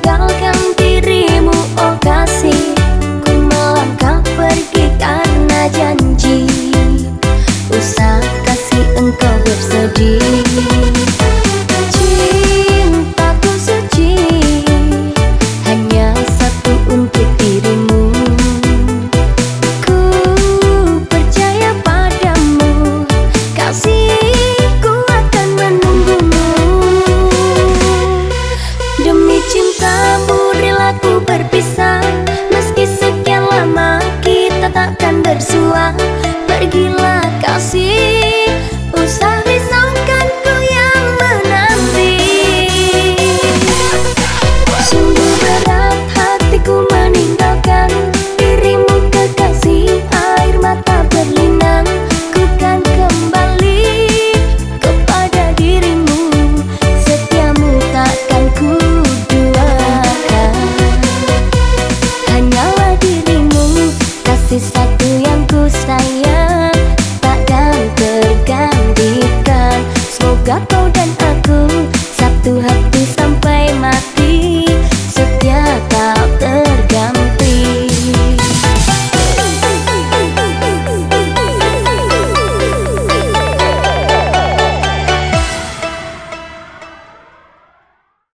高调